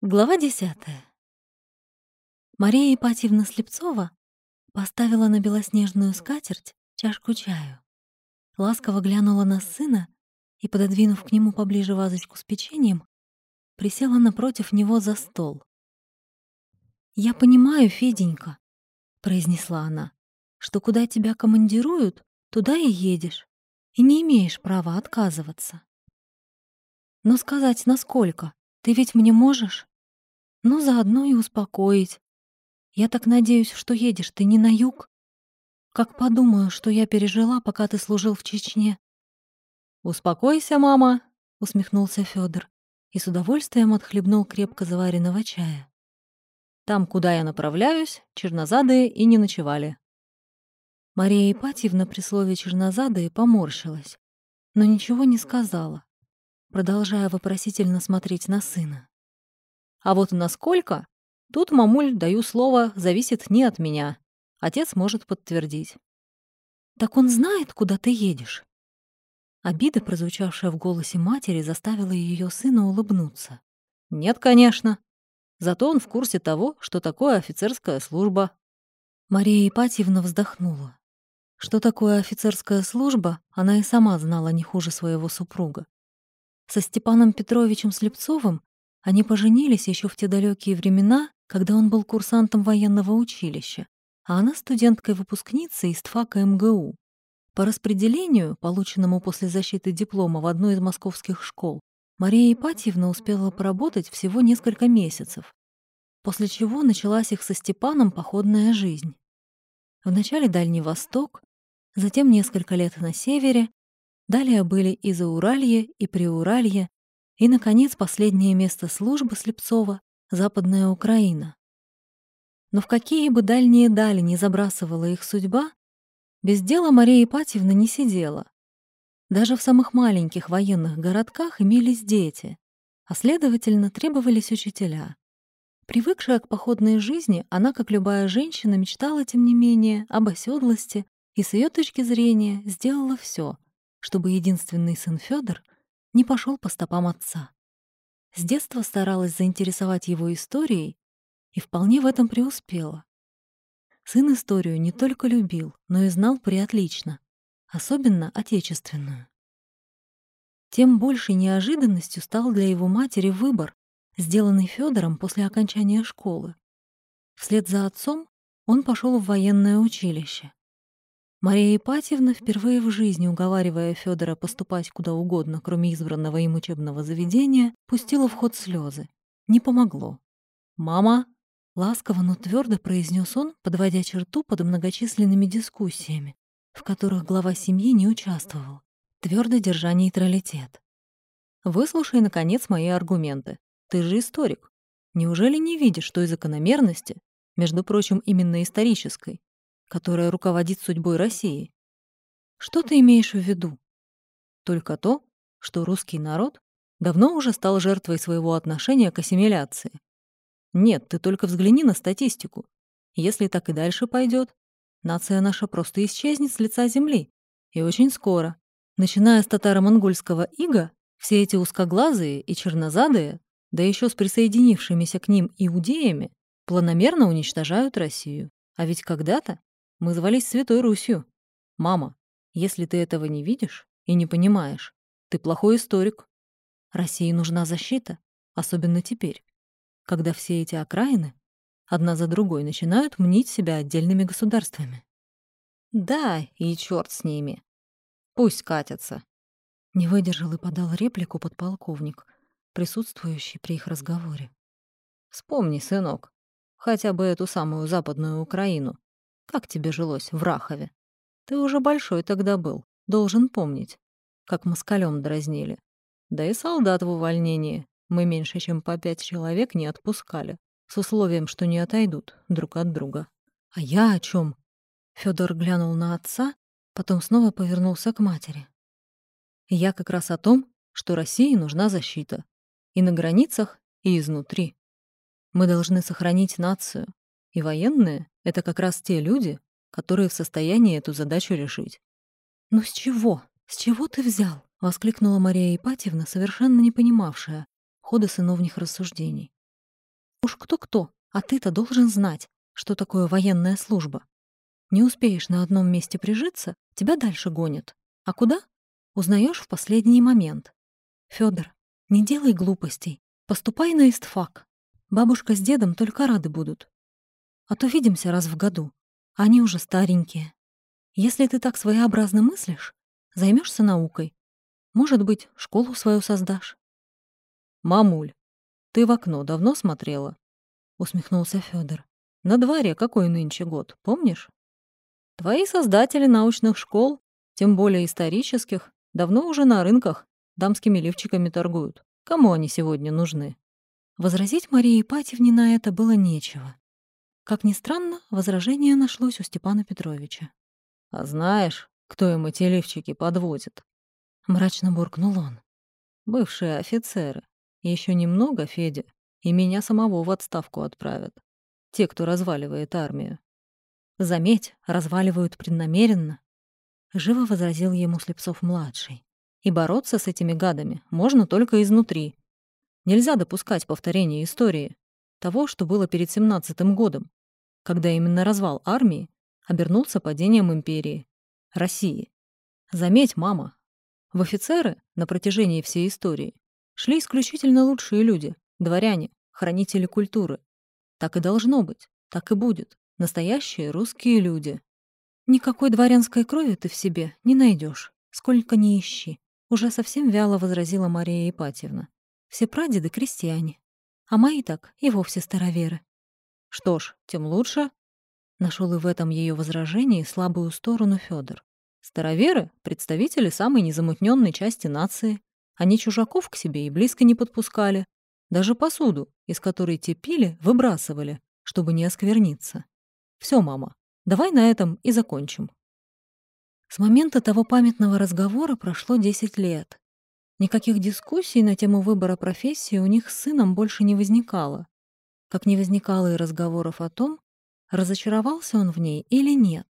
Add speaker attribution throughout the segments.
Speaker 1: Глава десятая. Мария Ипатьевна Слепцова поставила на белоснежную скатерть чашку чаю. Ласково глянула на сына и, пододвинув к нему поближе вазочку с печеньем, присела напротив него за стол. «Я понимаю, Феденька», — произнесла она, «что куда тебя командируют, туда и едешь, и не имеешь права отказываться. Но сказать, насколько, ты ведь мне можешь? Ну, заодно и успокоить. Я так надеюсь, что едешь ты не на юг. Как подумаю, что я пережила, пока ты служил в Чечне.
Speaker 2: «Успокойся, мама», — усмехнулся
Speaker 1: Федор и с удовольствием отхлебнул крепко заваренного чая.
Speaker 2: «Там, куда я направляюсь, чернозадые и не ночевали».
Speaker 1: Мария Ипатьевна при слове «чернозадые» поморщилась, но ничего не сказала, продолжая вопросительно смотреть на сына.
Speaker 2: А вот насколько? Тут, мамуль, даю слово, зависит не от меня. Отец может подтвердить.
Speaker 1: «Так он знает, куда ты едешь?» Обида, прозвучавшая в голосе матери, заставила ее сына улыбнуться.
Speaker 2: «Нет, конечно. Зато он в курсе того, что такое офицерская служба».
Speaker 1: Мария Ипатьевна вздохнула. Что такое офицерская служба, она и сама знала не хуже своего супруга. Со Степаном Петровичем Слепцовым они поженились еще в те далекие времена, когда он был курсантом военного училища, а она студенткой-выпускницей из ТФАКа МГУ. По распределению, полученному после защиты диплома в одной из московских школ, Мария Ипатьевна успела поработать всего несколько месяцев, после чего началась их со Степаном походная жизнь. Вначале Дальний Восток, затем несколько лет на севере, далее были и Зауралье, и Приуралье, и, наконец, последнее место службы Слепцова — Западная Украина. Но в какие бы дальние дали не забрасывала их судьба, без дела Мария Ипатьевна не сидела. Даже в самых маленьких военных городках имелись дети, а, следовательно, требовались учителя. Привыкшая к походной жизни, она, как любая женщина, мечтала, тем не менее, об оседлости и, с ее точки зрения, сделала все, чтобы единственный сын Федор не пошел по стопам отца. С детства старалась заинтересовать его историей и вполне в этом преуспела. Сын историю не только любил, но и знал приотлично, особенно отечественную. Тем большей неожиданностью стал для его матери выбор, сделанный Федором после окончания школы. Вслед за отцом он пошел в военное училище. Мария Ипатьевна, впервые в жизни уговаривая Федора поступать куда угодно, кроме избранного им учебного заведения, пустила в ход слезы. Не помогло. «Мама!» — ласково, но твердо произнес он, подводя черту под многочисленными дискуссиями, в которых глава семьи не участвовал, твердо держа нейтралитет.
Speaker 2: «Выслушай, наконец, мои аргументы. Ты же историк. Неужели не видишь той закономерности, между прочим, именно исторической, которая руководит судьбой России.
Speaker 1: Что ты имеешь в виду?
Speaker 2: Только то, что русский народ давно уже стал жертвой своего отношения к ассимиляции. Нет, ты только взгляни на статистику. Если так и дальше пойдет, нация наша просто исчезнет с лица земли. И очень скоро. Начиная с татаро-монгольского ига, все эти узкоглазые и чернозадые, да еще с присоединившимися к ним иудеями, планомерно уничтожают Россию. А ведь когда-то мы звались Святой Русью. Мама, если ты этого не видишь и не понимаешь, ты плохой историк.
Speaker 1: России нужна защита, особенно теперь, когда все эти окраины одна за другой начинают мнить себя отдельными государствами.
Speaker 2: Да, и черт с ними. Пусть катятся.
Speaker 1: Не выдержал и подал реплику подполковник, присутствующий при их разговоре.
Speaker 2: Вспомни, сынок, хотя бы эту самую Западную Украину, как тебе жилось в Рахове? Ты уже большой тогда был, должен помнить, как москалем дразнили. Да и солдат в увольнении мы меньше, чем по пять человек не отпускали, с условием, что не отойдут друг от друга.
Speaker 1: А я о чем? Федор глянул на отца, потом снова повернулся к матери.
Speaker 2: Я как раз о том, что России нужна защита. И на границах, и изнутри. Мы должны сохранить нацию, и военные — это как раз те люди, которые в состоянии эту задачу решить.
Speaker 1: «Ну с чего? С чего ты взял?» — воскликнула Мария Ипатьевна, совершенно не понимавшая хода сыновних рассуждений. Уж кто-кто, а ты-то должен знать, что такое военная служба. Не успеешь на одном месте прижиться, тебя дальше гонят. А куда? Узнаешь в последний момент. Федор, не делай глупостей. Поступай на истфак. Бабушка с дедом только рады будут. А то видимся раз в году. Они уже старенькие. Если ты так своеобразно мыслишь, займешься наукой. Может быть, школу свою создашь.
Speaker 2: Мамуль, ты в окно давно смотрела? Усмехнулся Федор. На дворе какой нынче год, помнишь? Твои создатели научных школ, тем более исторических, давно уже на рынках дамскими лифчиками торгуют. Кому они сегодня нужны?
Speaker 1: Возразить Марии Ипатьевне на это было нечего. Как ни странно, возражение нашлось у Степана Петровича.
Speaker 2: «А знаешь, кто им эти лифчики подводит?»
Speaker 1: Мрачно буркнул он.
Speaker 2: «Бывшие офицеры. Еще немного, Федя, и меня самого в отставку отправят. Те, кто разваливает армию».
Speaker 1: «Заметь, разваливают преднамеренно», — живо возразил ему Слепцов-младший.
Speaker 2: «И бороться с этими гадами можно только изнутри. Нельзя допускать повторения истории, того, что было перед семнадцатым годом, когда именно развал армии обернулся падением империи, России. Заметь, мама, в офицеры на протяжении всей истории шли исключительно лучшие люди, дворяне, хранители культуры. Так и должно быть, так и будет. Настоящие русские люди.
Speaker 1: Никакой дворянской крови ты в себе не найдешь, сколько ни ищи. Уже совсем вяло возразила Мария Ипатьевна. Все прадеды — крестьяне, а мои так и вовсе староверы.
Speaker 2: Что ж, тем лучше. Нашел и в этом ее возражении слабую сторону Федор. Староверы — представители самой незамутненной части нации. Они чужаков к себе и близко не подпускали. Даже посуду, из которой те пили, выбрасывали, чтобы не оскверниться. Все, мама, давай на этом и закончим.
Speaker 1: С момента того памятного разговора прошло 10 лет. Никаких дискуссий на тему выбора профессии у них с сыном больше не возникало. Как не возникало и разговоров о том, разочаровался он в ней или нет.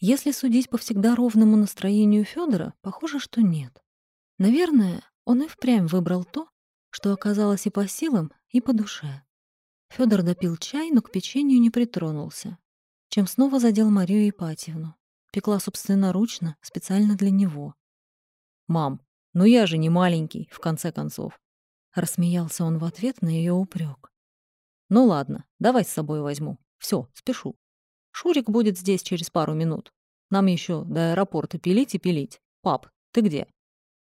Speaker 1: Если судить по всегда ровному настроению Федора, похоже, что нет. Наверное, он и впрямь выбрал то, что оказалось и по силам, и по душе. Федор допил чай, но к печенью не притронулся, чем снова задел Марию Ипатьевну. Пекла собственноручно, специально для него.
Speaker 2: «Мам, «Ну я же не маленький, в конце концов». Рассмеялся он в ответ на ее упрек. «Ну ладно, давай с собой возьму. Все, спешу. Шурик будет здесь через пару минут. Нам еще до аэропорта пилить и пилить. Пап, ты где?»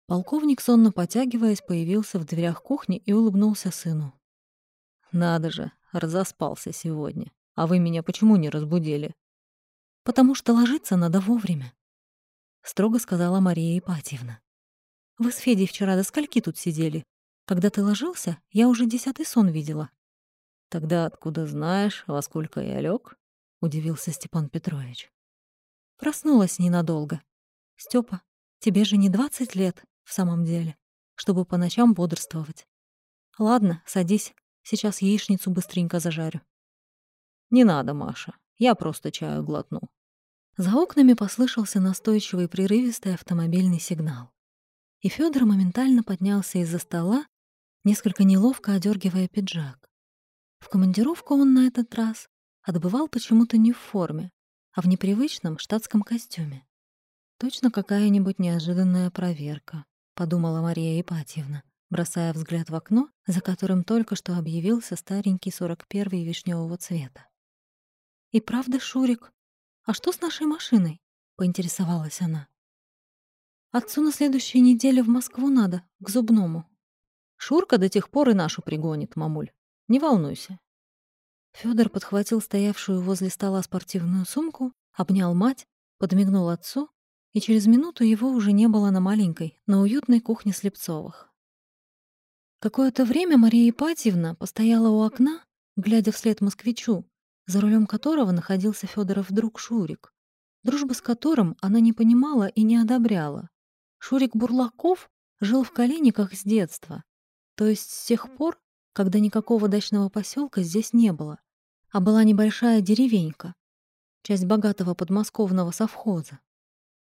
Speaker 1: Полковник, сонно потягиваясь, появился в дверях кухни и улыбнулся сыну.
Speaker 2: «Надо же, разоспался сегодня. А вы меня почему не разбудили?»
Speaker 1: «Потому что ложиться надо вовремя», — строго сказала Мария Ипатьевна. Вы с Федей вчера до скольки тут сидели? Когда ты ложился, я уже десятый сон видела».
Speaker 2: «Тогда откуда знаешь, во сколько я лег? удивился Степан Петрович.
Speaker 1: Проснулась ненадолго. Степа, тебе же не двадцать лет в самом деле, чтобы по ночам бодрствовать. Ладно, садись, сейчас яичницу быстренько зажарю.
Speaker 2: Не надо, Маша, я просто чаю глотну.
Speaker 1: За окнами послышался настойчивый прерывистый автомобильный сигнал и Федор моментально поднялся из-за стола, несколько неловко одергивая пиджак. В командировку он на этот раз отбывал почему-то не в форме, а в непривычном штатском костюме. «Точно какая-нибудь неожиданная проверка», — подумала Мария Ипатьевна, бросая взгляд в окно, за которым только что объявился старенький 41-й вишневого цвета. «И правда, Шурик? А что с нашей машиной?» — поинтересовалась она. Отцу на следующей неделе в Москву надо, к зубному.
Speaker 2: Шурка до тех пор и нашу пригонит, мамуль. Не волнуйся.
Speaker 1: Фёдор подхватил стоявшую возле стола спортивную сумку, обнял мать, подмигнул отцу, и через минуту его уже не было на маленькой, но уютной кухне Слепцовых. Какое-то время Мария Ипатьевна постояла у окна, глядя вслед москвичу, за рулем которого находился Фёдоров друг Шурик, дружбы с которым она не понимала и не одобряла. Шурик Бурлаков жил в Калиниках с детства, то есть с тех пор, когда никакого дачного поселка здесь не было, а была небольшая деревенька, часть богатого подмосковного совхоза.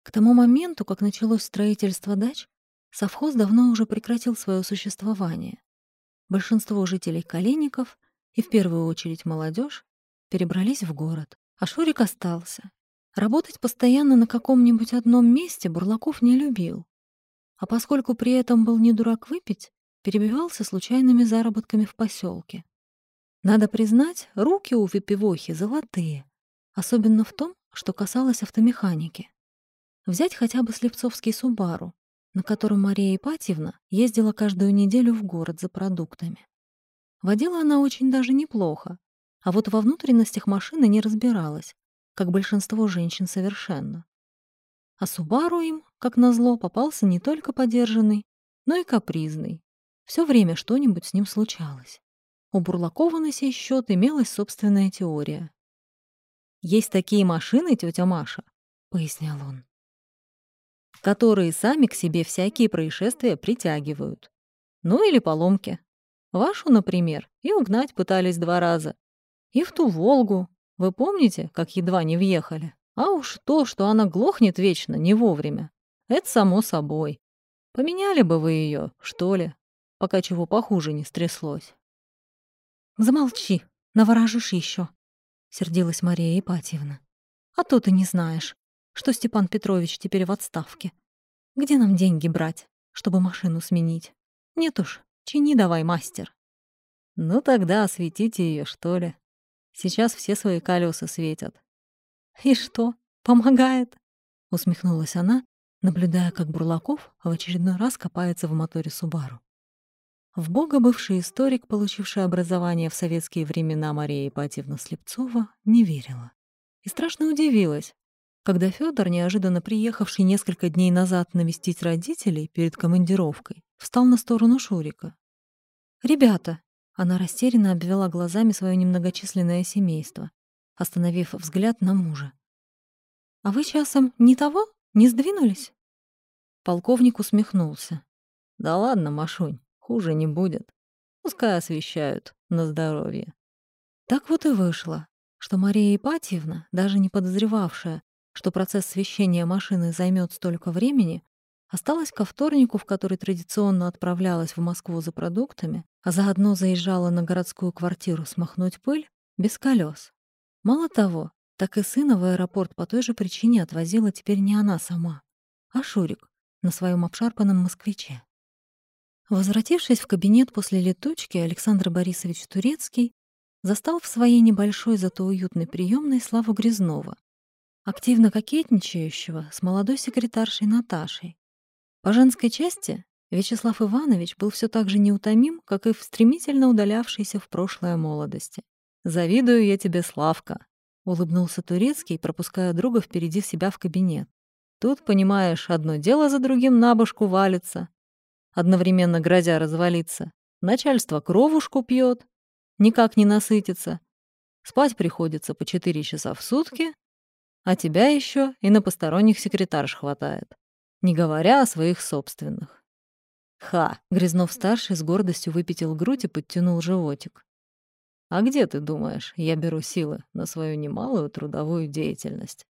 Speaker 1: К тому моменту, как началось строительство дач, совхоз давно уже прекратил свое существование. Большинство жителей Калиников и в первую очередь молодежь, перебрались в город, а Шурик остался. Работать постоянно на каком-нибудь одном месте Бурлаков не любил. А поскольку при этом был не дурак выпить, перебивался случайными заработками в поселке. Надо признать, руки у выпивохи золотые, особенно в том, что касалось автомеханики. Взять хотя бы Слепцовский Субару, на котором Мария Ипатьевна ездила каждую неделю в город за продуктами. Водила она очень даже неплохо, а вот во внутренностях машины не разбиралась, как большинство женщин совершенно. А Субару им, как назло, попался не только подержанный, но и капризный. Все время что-нибудь с ним случалось. У Бурлакова на сей счет имелась собственная теория. «Есть такие машины, тетя Маша», — пояснял он, «которые сами к себе всякие происшествия притягивают. Ну или поломки. Вашу, например, и угнать пытались два раза. И в ту «Волгу». Вы помните, как едва не въехали? А уж то, что она глохнет вечно, не вовремя. Это само собой. Поменяли бы вы ее, что ли, пока чего похуже не стряслось.
Speaker 2: «Замолчи, наворожишь еще, сердилась Мария Ипатьевна. «А то ты не знаешь, что Степан Петрович теперь в отставке. Где нам деньги брать, чтобы машину сменить? Нет уж, чини давай, мастер».
Speaker 1: «Ну тогда осветите ее, что ли?» Сейчас все свои колеса светят.
Speaker 2: И что, помогает? Усмехнулась она, наблюдая, как Бурлаков в очередной раз копается в моторе Субару. В бога бывший историк, получивший образование в советские времена Мария Ипатьевна Слепцова, не верила. И страшно удивилась, когда Федор, неожиданно приехавший несколько дней назад навестить родителей перед командировкой, встал на сторону Шурика. «Ребята, она растерянно обвела глазами свое немногочисленное семейство, остановив взгляд на мужа. «А вы часом не того? Не сдвинулись?»
Speaker 1: Полковник усмехнулся. «Да ладно, Машунь, хуже не будет. Пускай освещают на здоровье».
Speaker 2: Так вот и вышло, что Мария Ипатьевна, даже не подозревавшая, что процесс свещения машины займет столько времени, осталась ко вторнику, в который традиционно отправлялась в Москву за продуктами, а заодно заезжала на городскую квартиру смахнуть пыль, без колес. Мало того, так и сына в аэропорт по той же причине отвозила теперь не она сама, а Шурик на своем обшарпанном москвиче. Возвратившись в кабинет после летучки, Александр Борисович Турецкий застал в своей небольшой, зато уютной приемной Славу Грязнова, активно кокетничающего с молодой секретаршей Наташей. По женской части Вячеслав Иванович был все так же неутомим, как и в стремительно удалявшейся в прошлое молодости.
Speaker 1: «Завидую я тебе, Славка», — улыбнулся Турецкий, пропуская друга впереди себя в кабинет. «Тут, понимаешь, одно дело за другим на башку валится, одновременно грозя развалиться. Начальство кровушку пьет, никак не насытится. Спать приходится по четыре часа в сутки, а тебя еще и на посторонних секретарш хватает, не говоря о своих собственных. Ха! Грязнов-старший с гордостью выпятил грудь и подтянул животик. А где, ты думаешь, я беру силы на свою немалую трудовую деятельность?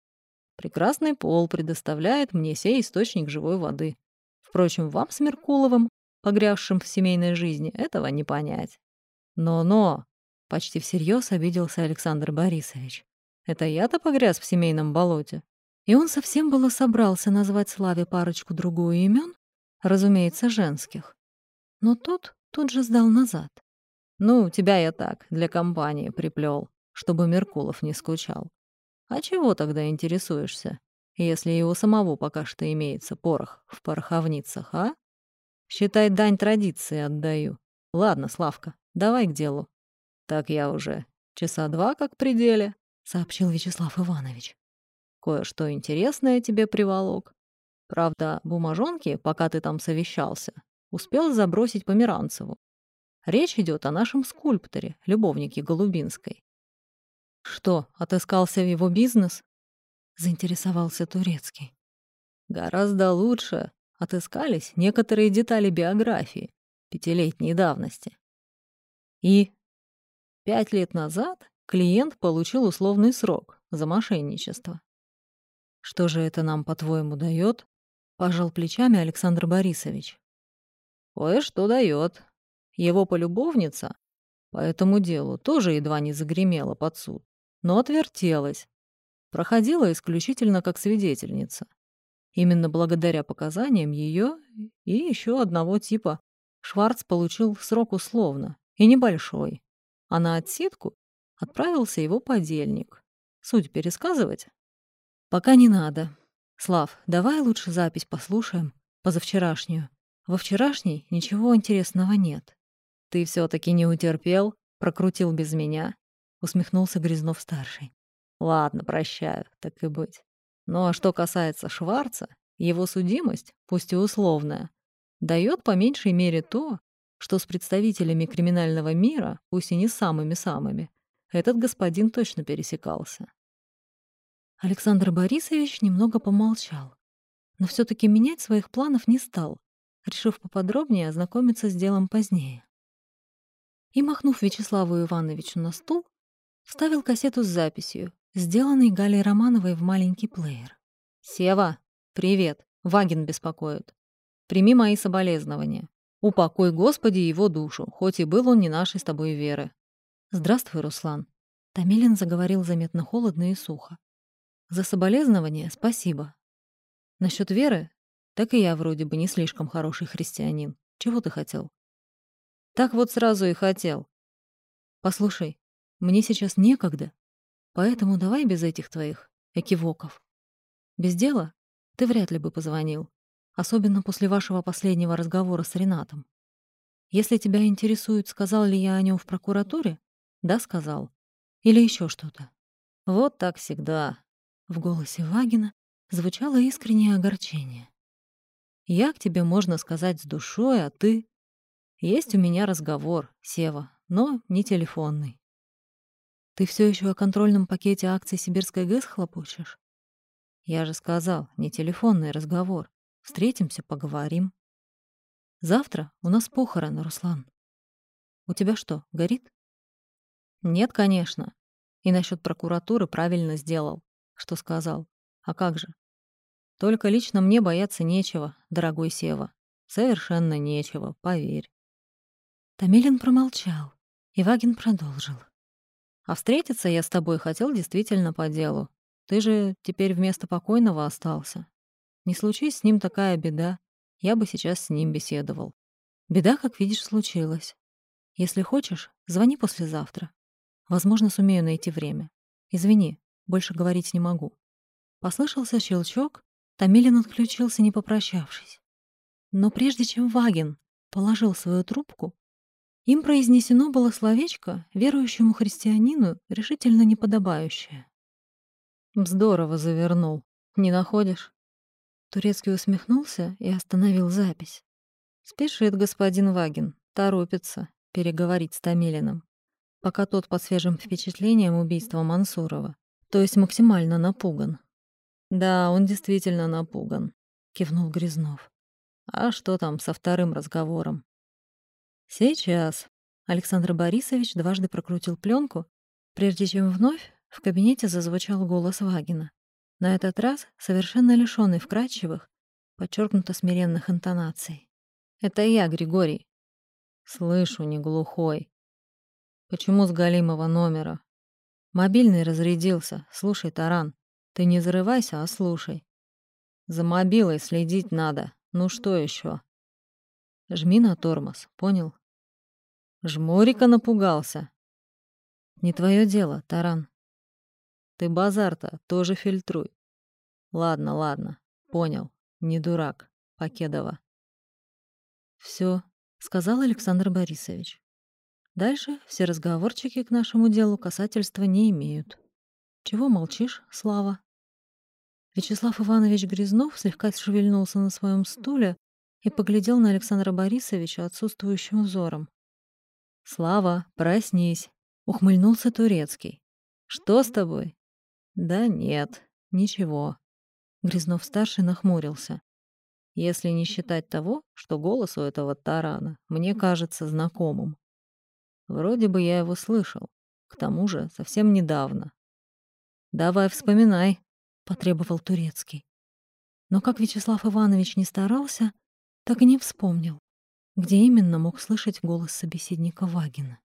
Speaker 1: Прекрасный пол предоставляет мне сей источник живой воды. Впрочем, вам с Меркуловым, погрязшим в семейной жизни, этого не понять. Но-но, почти всерьез обиделся Александр Борисович. Это я-то погряз в семейном болоте. И он совсем было собрался назвать Славе парочку-другую имен, разумеется, женских. Но тот тут же сдал назад. «Ну, тебя я так, для компании приплел, чтобы Меркулов не скучал. А чего тогда интересуешься, если и у самого пока что имеется порох в пороховницах, а? Считай, дань традиции отдаю. Ладно, Славка, давай к делу. Так я уже часа два как при деле», — сообщил Вячеслав Иванович. «Кое-что интересное тебе приволок. Правда, бумажонки, пока ты там совещался, успел забросить Померанцеву. Речь идет о нашем скульпторе, любовнике Голубинской. Что, отыскался в его бизнес? Заинтересовался Турецкий. Гораздо лучше отыскались некоторые детали биографии пятилетней давности. И пять лет назад клиент получил условный срок за мошенничество. Что же это нам, по-твоему, дает? Пожал плечами Александр Борисович. Кое-что дает. Его полюбовница
Speaker 2: по этому делу тоже едва не загремела под суд, но отвертелась. Проходила исключительно как свидетельница. Именно благодаря показаниям ее и еще одного типа Шварц получил срок условно, и небольшой. А на отсидку отправился его подельник. Суть пересказывать? Пока не надо. Слав, давай лучше запись послушаем, позавчерашнюю. Во вчерашней ничего интересного нет. Ты все таки не утерпел, прокрутил без меня, усмехнулся Грязнов-старший. Ладно, прощаю, так и быть. Ну а что касается Шварца, его судимость, пусть и условная, дает по меньшей мере то, что с представителями криминального мира, пусть и не самыми-самыми, этот господин точно пересекался.
Speaker 1: Александр Борисович немного помолчал, но все таки менять своих планов не стал, решив поподробнее ознакомиться с делом позднее. И, махнув Вячеславу Ивановичу на стул, вставил кассету с записью, сделанной Галей Романовой в маленький плеер.
Speaker 2: «Сева, привет. Вагин беспокоит. Прими мои соболезнования. Упокой, Господи, его душу, хоть и был он не нашей с тобой веры».
Speaker 1: «Здравствуй, Руслан». Томилин заговорил заметно холодно и сухо. «За соболезнования спасибо. Насчет веры, так и я вроде бы не слишком хороший христианин. Чего ты хотел?»
Speaker 2: Так вот сразу и хотел.
Speaker 1: Послушай, мне сейчас некогда, поэтому давай без этих твоих экивоков. Без дела ты вряд ли бы позвонил, особенно после вашего последнего разговора с Ренатом. Если тебя интересует, сказал ли я о нем в прокуратуре, да, сказал. Или еще что-то.
Speaker 2: Вот так всегда.
Speaker 1: В голосе Вагина звучало искреннее огорчение. Я к тебе, можно сказать, с душой, а ты... Есть у меня разговор, Сева, но не телефонный. Ты все еще о контрольном пакете акций Сибирской ГЭС хлопочешь? Я же сказал, не телефонный разговор. Встретимся, поговорим. Завтра у нас похороны, Руслан. У тебя что, горит?
Speaker 2: Нет, конечно. И насчет прокуратуры правильно сделал, что сказал. А как же? Только лично мне бояться нечего, дорогой Сева. Совершенно нечего, поверь.
Speaker 1: Томилин промолчал, и Вагин продолжил.
Speaker 2: «А встретиться я с тобой хотел действительно по делу. Ты же теперь вместо покойного остался. Не случись с ним такая беда, я бы сейчас с ним беседовал.
Speaker 1: Беда, как видишь, случилась. Если хочешь, звони послезавтра. Возможно, сумею найти время. Извини, больше говорить не могу». Послышался щелчок, Томилин отключился, не попрощавшись. Но прежде чем Вагин положил свою трубку, им произнесено было словечко, верующему христианину решительно неподобающее.
Speaker 2: «Здорово завернул. Не находишь?»
Speaker 1: Турецкий усмехнулся и остановил запись.
Speaker 2: «Спешит господин Вагин, торопится переговорить с Томилиным, пока тот под свежим впечатлением убийства Мансурова, то есть максимально напуган». «Да, он действительно напуган», — кивнул Грязнов. «А что там со вторым разговором?»
Speaker 1: Сейчас. Александр Борисович дважды прокрутил пленку, прежде чем вновь в кабинете зазвучал голос Вагина. На этот раз совершенно лишённый вкрадчивых, подчеркнуто смиренных интонаций.
Speaker 2: «Это я, Григорий». «Слышу, не глухой. Почему с галимого номера?» «Мобильный разрядился. Слушай, Таран, ты не зарывайся, а слушай. За мобилой следить надо. Ну что еще? Жми на тормоз, понял? Жмурика напугался. Не твое дело, Таран. Ты базар-то тоже фильтруй. Ладно, ладно, понял. Не дурак, Покедова.
Speaker 1: Все, сказал Александр Борисович. Дальше все разговорчики к нашему делу касательства не имеют. Чего молчишь, Слава? Вячеслав Иванович Грязнов слегка шевельнулся на своем стуле, и поглядел на Александра Борисовича отсутствующим взором.
Speaker 2: «Слава, проснись!» — ухмыльнулся Турецкий. «Что с тобой?» «Да нет, ничего». Грязнов-старший нахмурился. «Если не считать того, что голос у этого тарана мне кажется знакомым. Вроде бы я его слышал, к тому же совсем недавно». «Давай вспоминай», — потребовал Турецкий.
Speaker 1: Но как Вячеслав Иванович не старался, так и не вспомнил, где именно мог слышать голос собеседника Вагина.